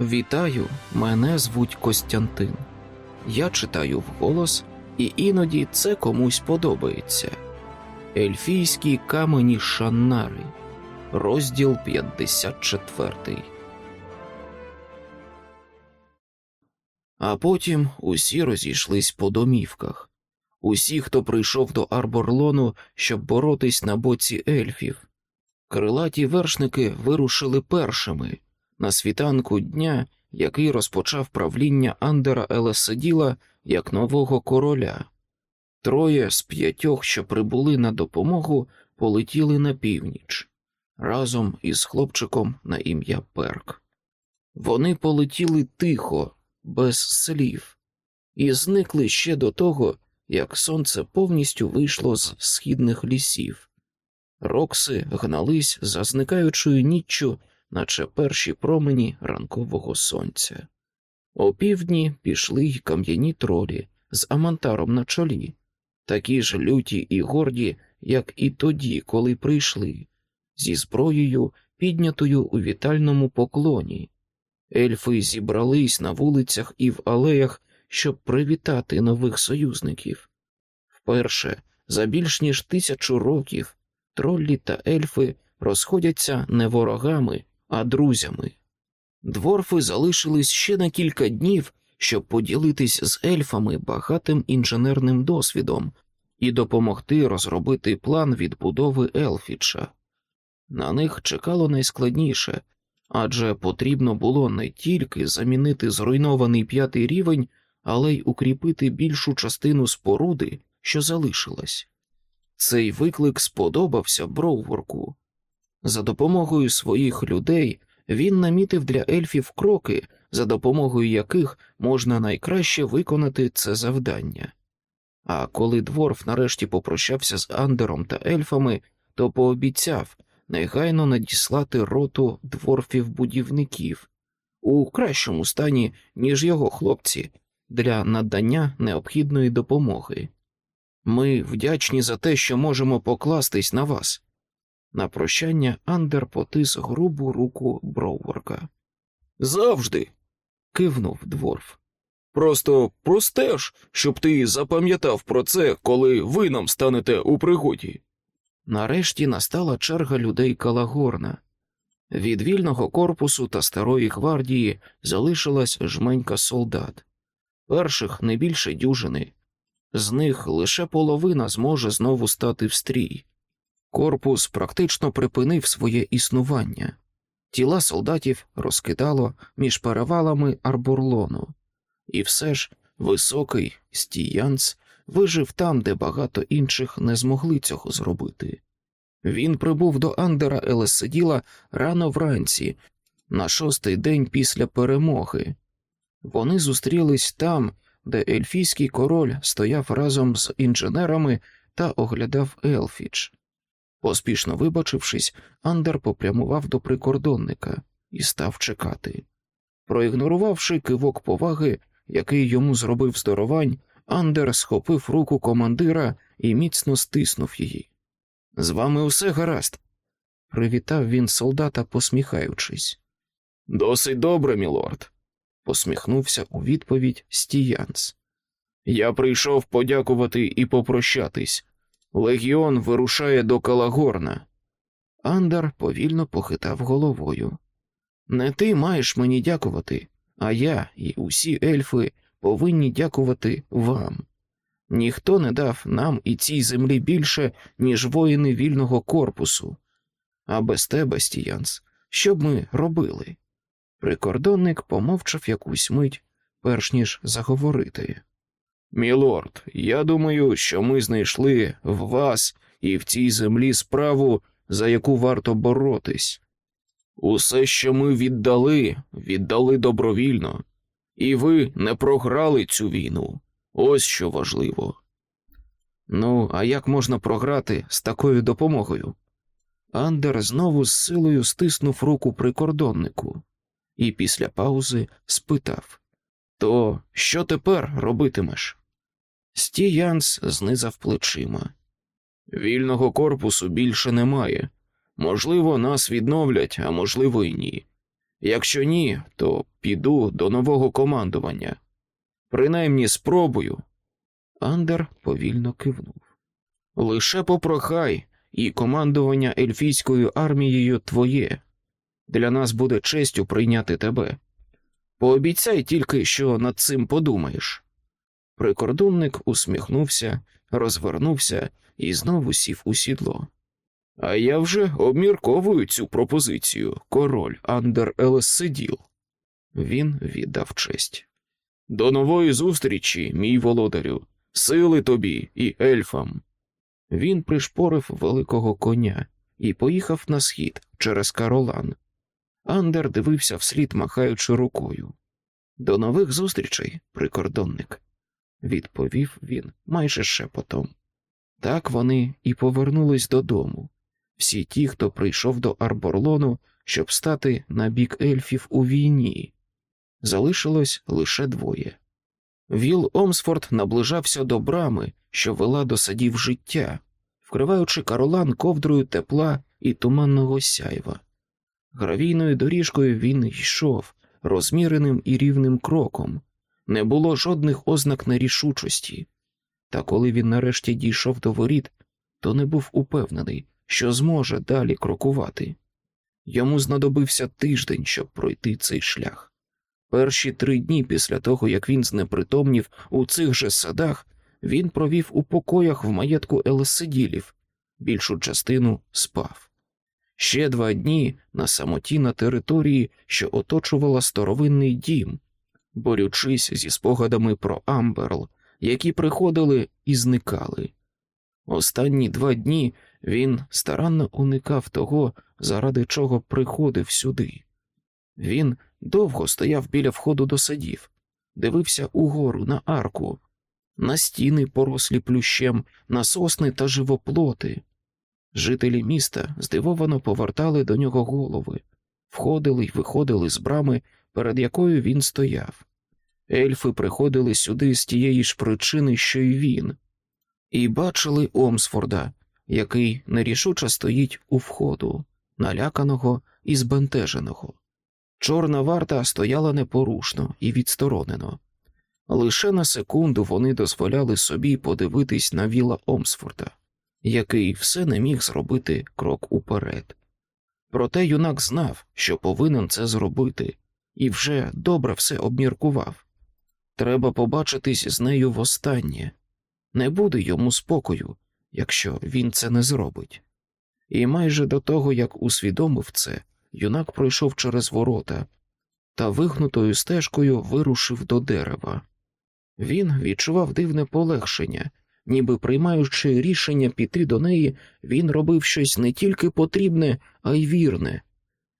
Вітаю, мене звуть Костянтин. Я читаю вголос, і іноді це комусь подобається. Ельфійські камені Шаннари, розділ 54. А потім усі розійшлись по домівках. Усі, хто прийшов до Арборлону, щоб боротись на боці ельфів. Крилаті вершники вирушили першими на світанку дня, який розпочав правління Андера Елеседіла як нового короля. Троє з п'ятьох, що прибули на допомогу, полетіли на північ разом із хлопчиком на ім'я Перк. Вони полетіли тихо, без слів, і зникли ще до того, як сонце повністю вийшло з східних лісів. Рокси гнались за зникаючою ніччю, наче перші промені ранкового сонця. Опівдні пішли й кам'яні тролі з амантаром на чолі, такі ж люті і горді, як і тоді, коли прийшли, зі зброєю, піднятою у вітальному поклоні. Ельфи зібрались на вулицях і в алеях, щоб привітати нових союзників. Вперше, за більш ніж тисячу років, троллі та ельфи розходяться не ворогами, а друзями. Дворфи залишились ще на кілька днів, щоб поділитись з ельфами багатим інженерним досвідом і допомогти розробити план відбудови Елфіча. На них чекало найскладніше, адже потрібно було не тільки замінити зруйнований п'ятий рівень, але й укріпити більшу частину споруди, що залишилась. Цей виклик сподобався Броуворку. За допомогою своїх людей він намітив для ельфів кроки, за допомогою яких можна найкраще виконати це завдання. А коли дворф нарешті попрощався з Андером та ельфами, то пообіцяв негайно надіслати роту дворфів-будівників у кращому стані, ніж його хлопці, для надання необхідної допомоги. Ми вдячні за те, що можемо покластись на вас. На прощання Андер потис грубу руку Броуворка. Завжди. кивнув дворф. Просто простеж, щоб ти запам'ятав про це, коли ви нам станете у пригоді. Нарешті настала черга людей Калагорна. Від вільного корпусу та старої гвардії залишилась жменька солдат, перших не більше дюжини, з них лише половина зможе знову стати в стрій. Корпус практично припинив своє існування, тіла солдатів розкидало між перевалами арбурлону, і все ж високий стіянц вижив там, де багато інших не змогли цього зробити. Він прибув до Андера Елеседіла рано вранці, на шостий день після перемоги. Вони зустрілись там, де ельфійський король стояв разом з інженерами та оглядав Елфіч. Поспішно вибачившись, Андер попрямував до прикордонника і став чекати. Проігнорувавши кивок поваги, який йому зробив здоровань, Андер схопив руку командира і міцно стиснув її. З вами усе гаразд, привітав він солдата, посміхаючись. Досить добре, мілорд, посміхнувся у відповідь Стіянс. Я прийшов подякувати і попрощатись. Легіон вирушає до Калагорна. Андар повільно похитав головою. Не ти маєш мені дякувати, а я і усі ельфи повинні дякувати вам. Ніхто не дав нам і цій землі більше, ніж воїни вільного корпусу. А без тебе, Стіянс, що б ми робили? Прикордонник помовчав якусь мить, перш ніж заговорити. Мілорд, я думаю, що ми знайшли в вас і в цій землі справу, за яку варто боротись. Усе, що ми віддали, віддали добровільно, і ви не програли цю війну. Ось що важливо. Ну, а як можна програти з такою допомогою? Андер знову з силою стиснув руку прикордоннику і після паузи спитав То що тепер робитимеш? Стіянс знизав плечима. Вільного корпусу більше немає. Можливо, нас відновлять, а можливо, і ні. Якщо ні, то піду до нового командування. Принаймні спробую. Андер повільно кивнув. Лише попрохай, і командування ельфійською армією твоє. Для нас буде честю прийняти тебе. Пообіцяй тільки, що над цим подумаєш. Прикордонник усміхнувся, розвернувся і знову сів у сідло. А я вже обмірковую цю пропозицію, король Андер Елессиділ. Він віддав честь. До нової зустрічі, мій володарю, сили тобі і ельфам. Він пришпорив великого коня і поїхав на схід через Каролан. Андер дивився вслід, махаючи рукою. До нових зустрічей, прикордонник, відповів він майже шепотом. Так вони і повернулись додому. Всі ті, хто прийшов до Арборлону, щоб стати на бік ельфів у війні. Залишилось лише двоє. Віл Омсфорд наближався до брами, що вела до садів життя, вкриваючи каролан ковдрою тепла і туманного сяйва. Гравійною доріжкою він йшов розміреним і рівним кроком, не було жодних ознак нерішучості. Та коли він нарешті дійшов до воріт, то не був упевнений, що зможе далі крокувати. Йому знадобився тиждень, щоб пройти цей шлях. Перші три дні після того, як він знепритомнів у цих же садах, він провів у покоях в маєтку Елесиділів, більшу частину спав. Ще два дні на самоті на території, що оточувала старовинний дім, борючись зі спогадами про Амберл, які приходили і зникали. Останні два дні він старанно уникав того, заради чого приходив сюди. Він довго стояв біля входу до садів, дивився угору на арку, на стіни, порослі плющем, на сосни та живоплоти. Жителі міста здивовано повертали до нього голови, входили й виходили з брами, перед якою він стояв. Ельфи приходили сюди з тієї ж причини, що й він, і бачили Омсфорда, який нерішуче стоїть у входу, наляканого і збентеженого. Чорна варта стояла непорушно і відсторонено. Лише на секунду вони дозволяли собі подивитись на віла Омсфорда, який все не міг зробити крок уперед. Проте юнак знав, що повинен це зробити, і вже добре все обміркував. Треба побачитись з нею востаннє. Не буде йому спокою, якщо він це не зробить. І майже до того, як усвідомив це, юнак пройшов через ворота та вигнутою стежкою вирушив до дерева. Він відчував дивне полегшення, ніби приймаючи рішення піти до неї, він робив щось не тільки потрібне, а й вірне.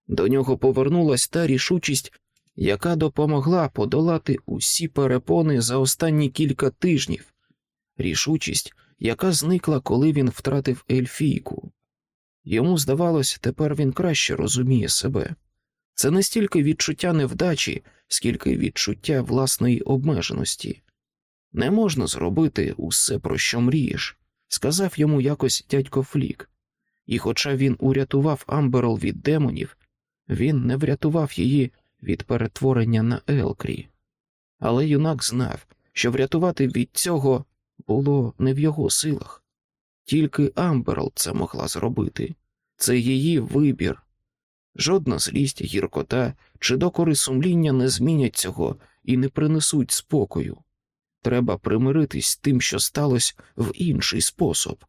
До нього повернулась та рішучість, яка допомогла подолати усі перепони за останні кілька тижнів, рішучість, яка зникла, коли він втратив ельфійку. Йому здавалось, тепер він краще розуміє себе. Це не стільки відчуття невдачі, скільки відчуття власної обмеженості. Не можна зробити усе, про що мрієш, сказав йому якось дядько Флік, і, хоча він урятував Амберл від демонів, він не врятував її від перетворення на Елкрі. Але юнак знав, що врятувати від цього було не в його силах. Тільки Амберл це могла зробити, це її вибір. Жодна злість, гіркота чи докори сумління не змінять цього і не принесуть спокою. Треба примиритись з тим, що сталося в інший спосіб.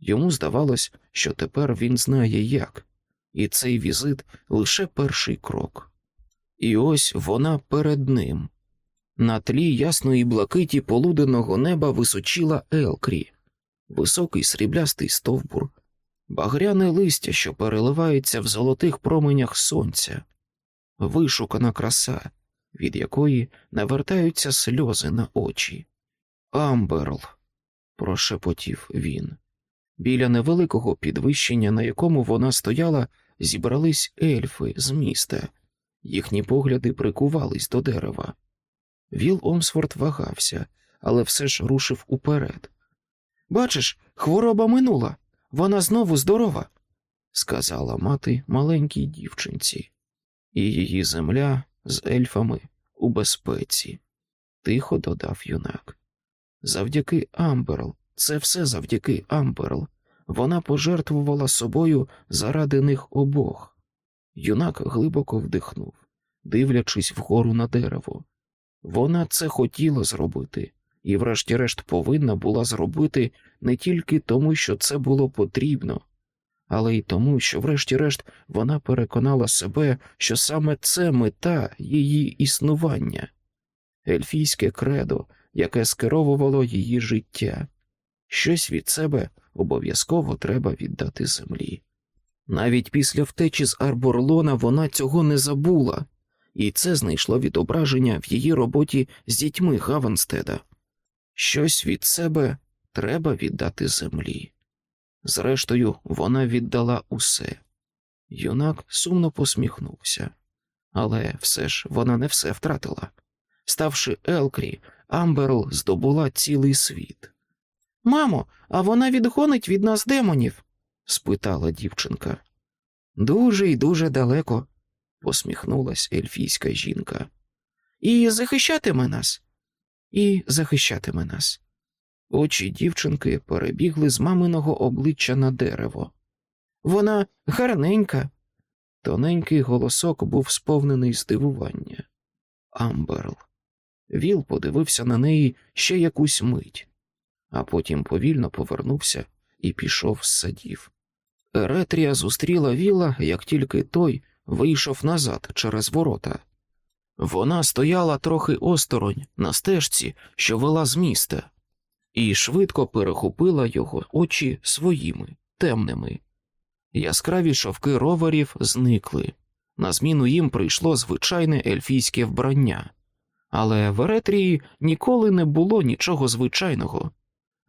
Йому здавалось, що тепер він знає як, і цей візит лише перший крок. І ось вона перед ним. На тлі ясної блакиті полуденного неба височила Елкрі, високий сріблястий стовбур, багряне листя, що переливається в золотих променях сонця, вишукана краса, від якої навертаються сльози на очі. Амберл, прошепотів він. Біля невеликого підвищення, на якому вона стояла, зібрались ельфи з міста, їхні погляди прикувались до дерева. Віл Омсфорд вагався, але все ж рушив уперед. Бачиш, хвороба минула, вона знову здорова, сказала мати маленькій дівчинці. і її земля з ельфами у безпеці, тихо додав юнак. Завдяки Амберл, це все завдяки Амберл. Вона пожертвувала собою заради них обох. Юнак глибоко вдихнув, дивлячись вгору на дерево. Вона це хотіла зробити, і, врешті-решт, повинна була зробити не тільки тому, що це було потрібно, але й тому, що, врешті-решт, вона переконала себе, що саме це мета її існування, ельфійське кредо, яке скеровувало її життя. Щось від себе обов'язково треба віддати землі. Навіть після втечі з Арборлона вона цього не забула, і це знайшло відображення в її роботі з дітьми Гаванстеда. Щось від себе треба віддати землі. Зрештою, вона віддала усе. Юнак сумно посміхнувся, але все ж вона не все втратила. Ставши Елкрі, Амберл здобула цілий світ. Мамо, а вона відгонить від нас демонів? спитала дівчинка. Дуже й дуже далеко, посміхнулась ельфійська жінка. І захищатиме нас, і захищатиме нас. Очі дівчинки перебігли з маминого обличчя на дерево. Вона гарненька. Тоненький голосок був сповнений здивування. Амберл. Віл подивився на неї ще якусь мить, а потім повільно повернувся і пішов з садів. Еретрія зустріла Віла, як тільки той вийшов назад через ворота. Вона стояла трохи осторонь на стежці, що вела з міста, і швидко перехопила його очі своїми темними. Яскраві шовки роверів зникли. На зміну їм прийшло звичайне ельфійське вбрання, але в Еретрії ніколи не було нічого звичайного.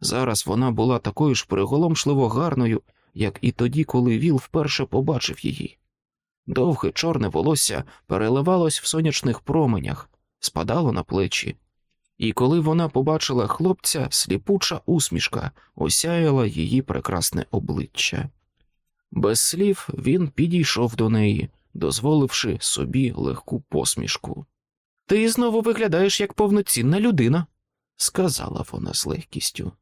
Зараз вона була такою ж приголомшливо гарною, як і тоді, коли Віл вперше побачив її. Довге чорне волосся переливалось в сонячних променях, спадало на плечі, і коли вона побачила хлопця, сліпуча усмішка осяяла її прекрасне обличчя. Без слів він підійшов до неї, дозволивши собі легку посмішку. Ти знову виглядаєш як повноцінна людина, сказала вона з легкістю.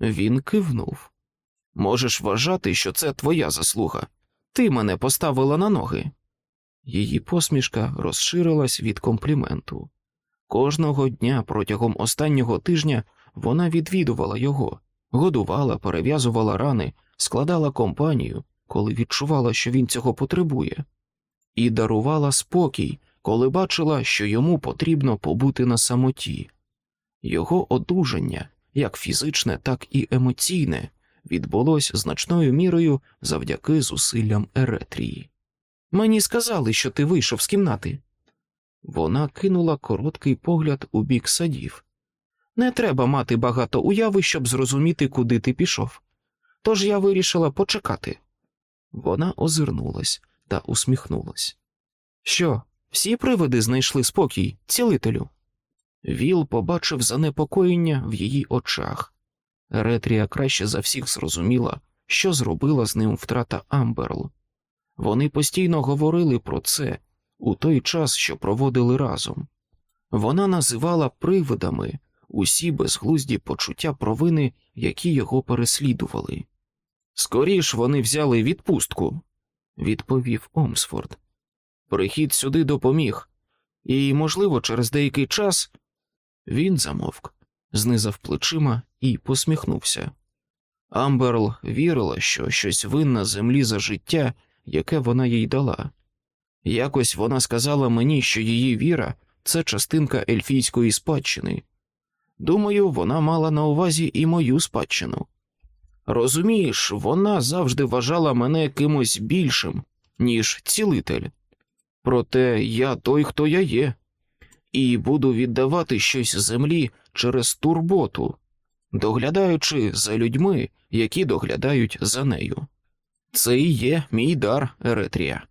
Він кивнув. Можеш вважати, що це твоя заслуга. Ти мене поставила на ноги. Її посмішка розширилась від компліменту. Кожного дня протягом останнього тижня вона відвідувала його, годувала, перев'язувала рани, складала компанію, коли відчувала, що він цього потребує, і дарувала спокій, коли бачила, що йому потрібно побути на самоті. Його одужання, як фізичне, так і емоційне, відбулось значною мірою завдяки зусиллям Еретрії. Мені сказали, що ти вийшов з кімнати. Вона кинула короткий погляд у бік садів. Не треба мати багато уяви, щоб зрозуміти, куди ти пішов. Тож я вирішила почекати. Вона озирнулась та усміхнулась. Що, всі привиди знайшли спокій, цілителю? Віл побачив занепокоєння в її очах. Еретрія краще за всіх зрозуміла, що зробила з ним втрата Амберл. Вони постійно говорили про це у той час, що проводили разом. Вона називала привидами усі безглузді почуття провини, які його переслідували. Скоріш вони взяли відпустку, відповів Омсфорд. Прихід сюди допоміг, і, можливо, через деякий час він замовк, знизав плечима і посміхнувся. Амберл вірила, що щось винна землі за життя, яке вона їй дала. Якось вона сказала мені, що її віра це частинка ельфійської спадщини. Думаю, вона мала на увазі і мою спадщину. Розумієш, вона завжди вважала мене кимось більшим, ніж цілитель. Проте я той, хто я є, і буду віддавати щось землі через турботу, доглядаючи за людьми, які доглядають за нею. Це і є мій дар, Еретрія.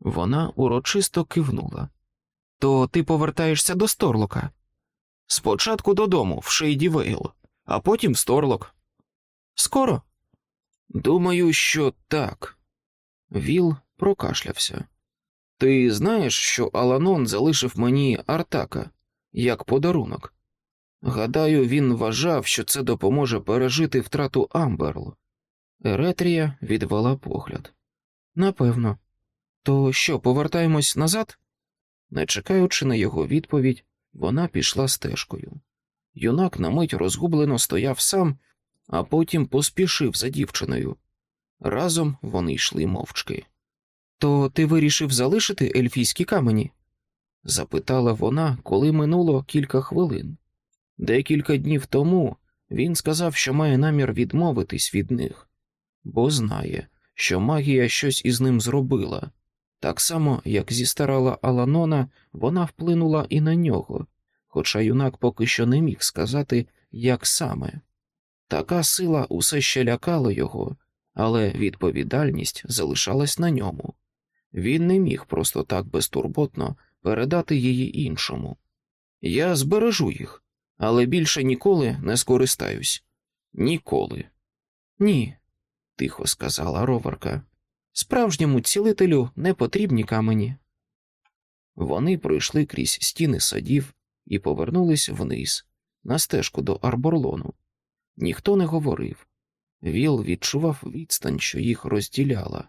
Вона урочисто кивнула. То ти повертаєшся до Сторлока? Спочатку додому, в Шейді Вейл, а потім в Сторлок. Скоро? Думаю, що так. Віл прокашлявся. Ти знаєш, що Аланон залишив мені Артака як подарунок? Гадаю, він вважав, що це допоможе пережити втрату Амберл. Еретрія відвела погляд. Напевно. То що, повертаємось назад? Не чекаючи на його відповідь, вона пішла стежкою. Юнак на мить розгублено стояв сам, а потім поспішив за дівчиною. Разом вони йшли мовчки. То ти вирішив залишити ельфійські камені? запитала вона, коли минуло кілька хвилин. Декілька днів тому він сказав, що має намір відмовитись від них, бо знає, що магія щось із ним зробила. Так само, як зістарала Аланона, вона вплинула і на нього, хоча юнак поки що не міг сказати, як саме. Така сила усе ще лякала його, але відповідальність залишалась на ньому. Він не міг просто так безтурботно передати її іншому. Я збережу їх, але більше ніколи не скористаюсь. Ніколи. Ні, тихо сказала роварка. Справжньому цілителю не потрібні камені. Вони пройшли крізь стіни садів і повернулись вниз, на стежку до Арборлону. Ніхто не говорив. Віл відчував відстань, що їх розділяла,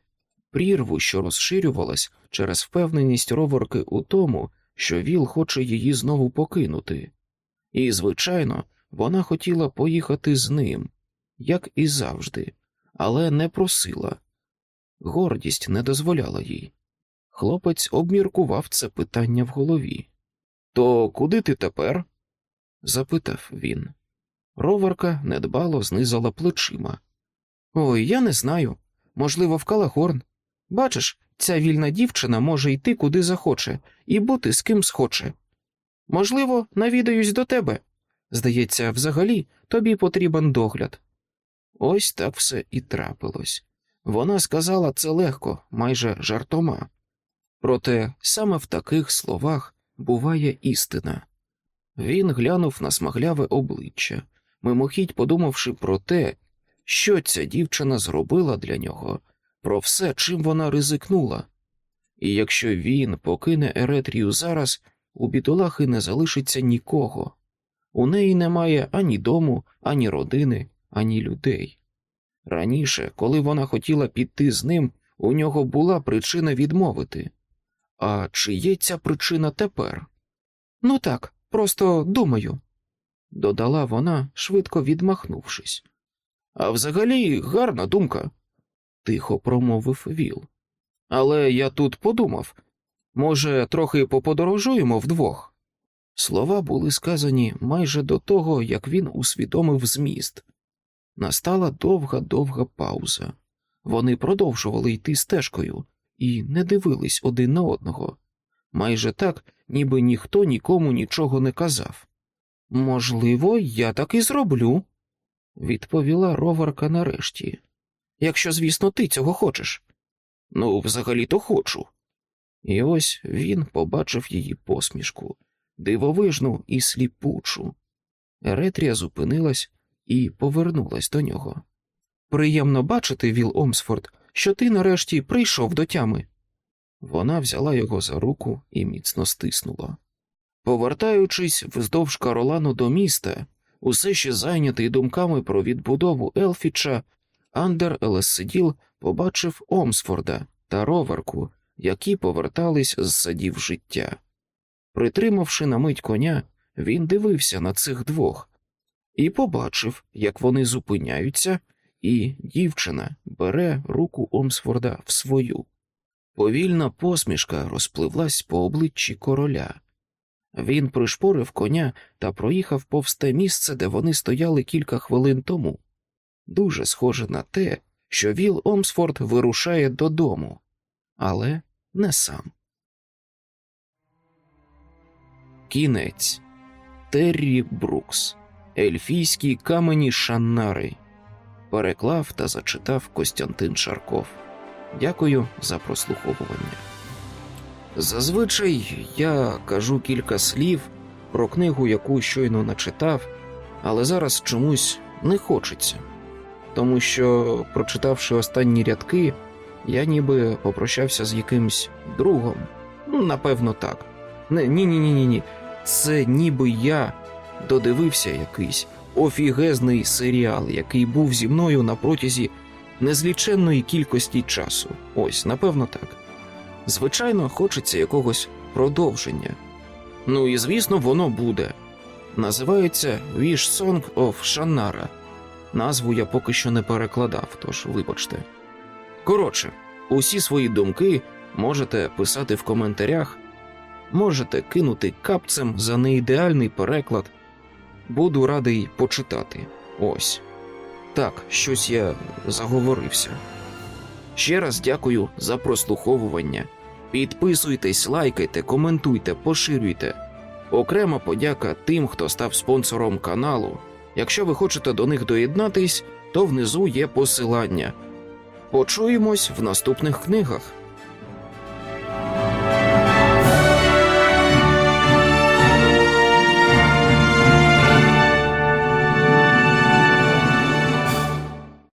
прірву, що розширювалась через впевненість роварки у тому, що Віл хоче її знову покинути. І, звичайно, вона хотіла поїхати з ним, як і завжди, але не просила. Гордість не дозволяла їй. Хлопець обміркував це питання в голові. То куди ти тепер? запитав він. Роварка недбало знизала плечима. Ой, я не знаю. Можливо, в Калагорн. Бачиш, ця вільна дівчина може йти куди захоче і бути з ким схоче. Можливо, навідаюсь до тебе. Здається, взагалі тобі потрібен догляд. Ось так все і трапилось. Вона сказала це легко, майже жартома. Проте саме в таких словах буває істина. Він глянув на смагляве обличчя, мимохідь подумавши про те, що ця дівчина зробила для нього, про все, чим вона ризикнула. І якщо він покине Еретрію зараз, у бідолахи не залишиться нікого. У неї немає ані дому, ані родини, ані людей. Раніше, коли вона хотіла піти з ним, у нього була причина відмовити. А чи є ця причина тепер? Ну так, просто думаю, додала вона, швидко відмахнувшись. А взагалі гарна думка, тихо промовив Віл. Але я тут подумав може, трохи поподорожуємо вдвох. Слова були сказані майже до того, як він усвідомив зміст. Настала довга довга пауза. Вони продовжували йти стежкою і не дивились один на одного, майже так, ніби ніхто нікому нічого не казав. Можливо, я так і зроблю, відповіла роварка нарешті. Якщо, звісно, ти цього хочеш. Ну, взагалі то хочу. І ось він побачив її посмішку, дивовижну і сліпучу. Еретрія зупинилась і повернулась до нього. Приємно бачити, Віл Омсфорд, що ти нарешті прийшов до тями. Вона взяла його за руку і міцно стиснула. Повертаючись вздовж Каролану до міста, усе ще зайнятий думками про відбудову Елфіча, Андер Елессиділ побачив Омсфорда та роварку, які повертались з садів життя. Притримавши на мить коня, він дивився на цих двох і побачив, як вони зупиняються, і дівчина бере руку Омсфорда в свою. Повільна посмішка розпливлась по обличчі короля. Він пришпорив коня та проїхав повз те місце, де вони стояли кілька хвилин тому. Дуже схоже на те, що Віл Омсфорд вирушає додому, але не сам. Кінець Террі Брукс. Ельфійські камені Шаннари. Переклав та зачитав Костянтин Шарков. Дякую за прослуховування. Зазвичай я кажу кілька слів про книгу, яку щойно начитав, але зараз чомусь не хочеться, тому що, прочитавши останні рядки, я ніби попрощався з якимсь другом, Ну, Напевно, так. Ні, ні, ні, ні, ні. Це ніби я додивився якийсь офігезний серіал, який був зі мною на протязі незліченної кількості часу. Ось, напевно, так. Звичайно, хочеться якогось продовження. Ну і звісно, воно буде. Називається Wish Song of Shannara. Назву я поки що не перекладав, тож вибачте. Коротше, усі свої думки можете писати в коментарях, можете кинути капцем за неідеальний переклад. Буду радий почитати. Ось. Так, щось я заговорився. Ще раз дякую за прослуховування. Підписуйтесь, лайкайте, коментуйте, поширюйте. Окрема подяка тим, хто став спонсором каналу. Якщо ви хочете до них доєднатись, то внизу є посилання. Почуємось в наступних книгах.